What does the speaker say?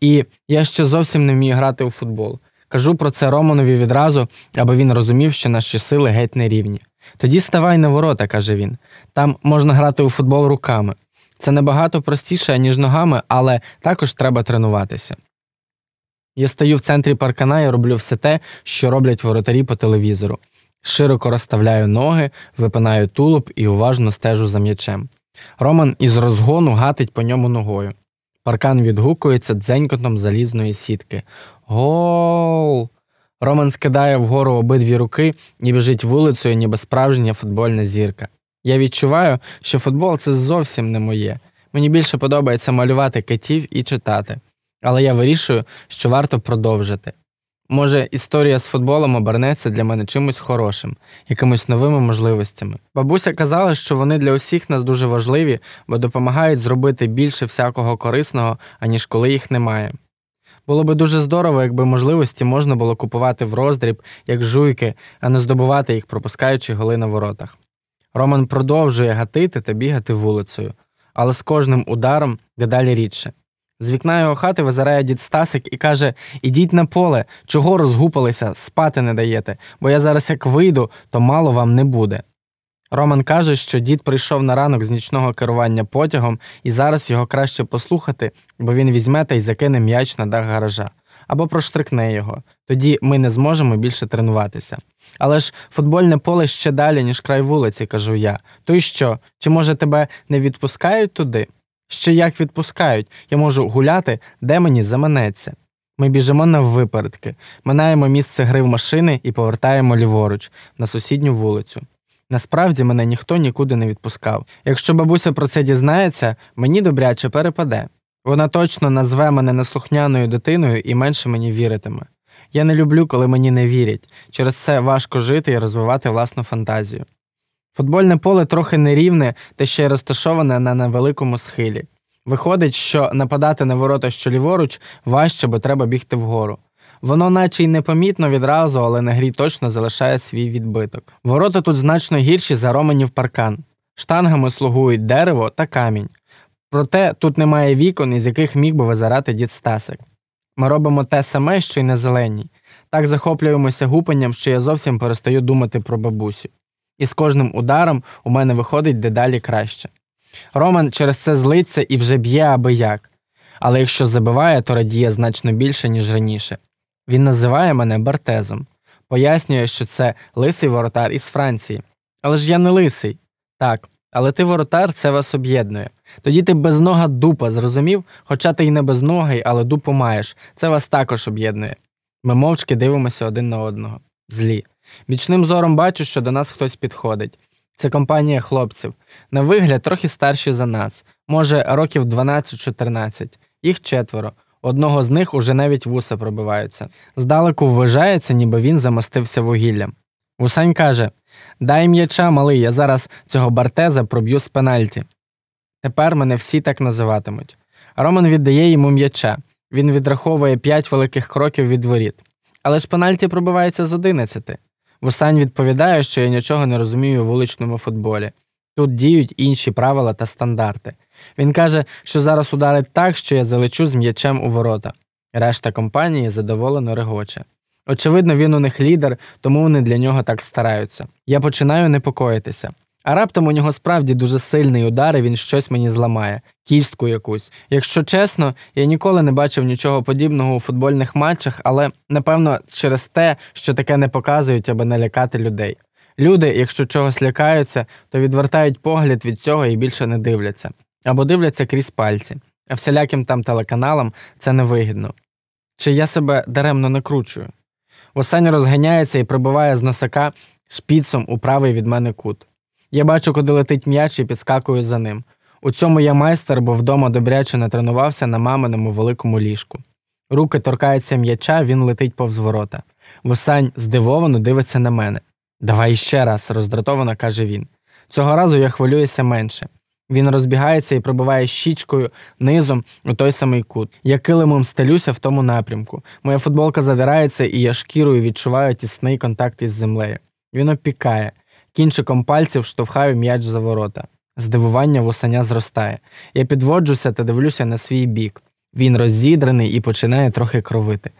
І я ще зовсім не вмію грати у футбол. Кажу про це Романові відразу, аби він розумів, що наші сили геть не рівні. Тоді ставай на ворота, каже він. Там можна грати у футбол руками. Це набагато простіше, ніж ногами, але також треба тренуватися. Я стою в центрі паркана і роблю все те, що роблять воротарі по телевізору. Широко розставляю ноги, випинаю тулуб і уважно стежу за м'ячем. Роман із розгону гатить по ньому ногою. Паркан відгукується дзенькотом залізної сітки. Гол! Роман скидає вгору обидві руки і біжить вулицею, ніби справжня футбольна зірка. Я відчуваю, що футбол це зовсім не моє. Мені більше подобається малювати китів і читати, але я вирішую, що варто продовжити. Може, історія з футболом обернеться для мене чимось хорошим, якимись новими можливостями. Бабуся казала, що вони для усіх нас дуже важливі, бо допомагають зробити більше всякого корисного, аніж коли їх немає. Було би дуже здорово, якби можливості можна було купувати в роздріб, як жуйки, а не здобувати їх, пропускаючи голи на воротах. Роман продовжує гатити та бігати вулицею, але з кожним ударом дедалі рідше. З вікна його хати визирає дід Стасик і каже Ідіть на поле, чого розгупалися, спати не даєте, бо я зараз як вийду, то мало вам не буде. Роман каже, що дід прийшов на ранок з нічного керування потягом, і зараз його краще послухати, бо він візьме та й закине м'яч на дах гаража або проштрикне його. Тоді ми не зможемо більше тренуватися. Але ж футбольне поле ще далі, ніж край вулиці, кажу я. То й що? Чи може тебе не відпускають туди? Ще як відпускають, я можу гуляти, де мені заманеться. Ми біжимо на випередки, минаємо місце гри в машини і повертаємо ліворуч на сусідню вулицю. Насправді мене ніхто нікуди не відпускав. Якщо бабуся про це дізнається, мені добряче перепаде. Вона точно назве мене неслухняною дитиною і менше мені віритиме. Я не люблю, коли мені не вірять, через це важко жити і розвивати власну фантазію. Футбольне поле трохи нерівне та ще й розташоване на невеликому схилі. Виходить, що нападати на ворота що ліворуч важче, бо треба бігти вгору. Воно, наче й непомітно відразу, але на грі точно залишає свій відбиток. Ворота тут значно гірші за роменів паркан. Штангами слугують дерево та камінь. Проте тут немає вікон, із яких міг би визирати дід Стасик. Ми робимо те саме, що й на зеленій. Так захоплюємося гупанням, що я зовсім перестаю думати про бабусю. І з кожним ударом у мене виходить дедалі краще. Роман через це злиться і вже б'є аби як. Але якщо забиває, то радіє значно більше, ніж раніше. Він називає мене Бартезом, пояснює, що це лисий воротар із Франції. Але ж я не лисий. Так, але ти воротар, це вас об'єднує. Тоді ти безнога дупа, зрозумів? Хоча ти й не безногий, але дупу маєш. Це вас також об'єднує. Ми мовчки дивимося один на одного. Злі. Вічним зором бачу, що до нас хтось підходить. Це компанія хлопців. На вигляд трохи старші за нас, може, років 12-14. Їх четверо. Одного з них уже навіть вуса пробиваються. Здалеку вважається, ніби він замостився вугіллям. Вусань каже Дай м'яча, малий, я зараз цього бартеза проб'ю з пенальті. Тепер мене всі так називатимуть. Роман віддає йому м'яча. Він відраховує п'ять великих кроків від воріт. Але ж пенальті пробивається з одинадцяти. Вусань відповідає, що я нічого не розумію у вуличному футболі. Тут діють інші правила та стандарти. Він каже, що зараз ударить так, що я залечу з м'ячем у ворота. Решта компанії задоволено регоче. Очевидно, він у них лідер, тому вони для нього так стараються. Я починаю непокоїтися. А раптом у нього справді дуже сильний удар, і він щось мені зламає, кістку якусь. Якщо чесно, я ніколи не бачив нічого подібного у футбольних матчах, але напевно через те, що таке не показують, аби налякати людей. Люди, якщо чогось лякаються, то відвертають погляд від цього і більше не дивляться, або дивляться крізь пальці, а всіляким там телеканалам це невигідно. Чи я себе даремно накручую? Осень розганяється і прибиває з носака шпіцом у правий від мене кут. Я бачу, куди летить м'яч і підскакую за ним. У цьому я майстер, бо вдома добряче не тренувався на маминому великому ліжку. Руки торкаються м'яча, він летить повз ворота. Вусань здивовано дивиться на мене. Давай ще раз, роздратовано каже він. Цього разу я хвилююся менше. Він розбігається і пробиває щічкою низом у той самий кут. Я килимом стелюся в тому напрямку. Моя футболка задирається, і я шкірою відчуваю тісний контакт із землею. Він опікає. Кінчиком пальців штовхаю м'яч за ворота. Здивування восеня зростає. Я підводжуся та дивлюся на свій бік. Він роззідраний і починає трохи кровити.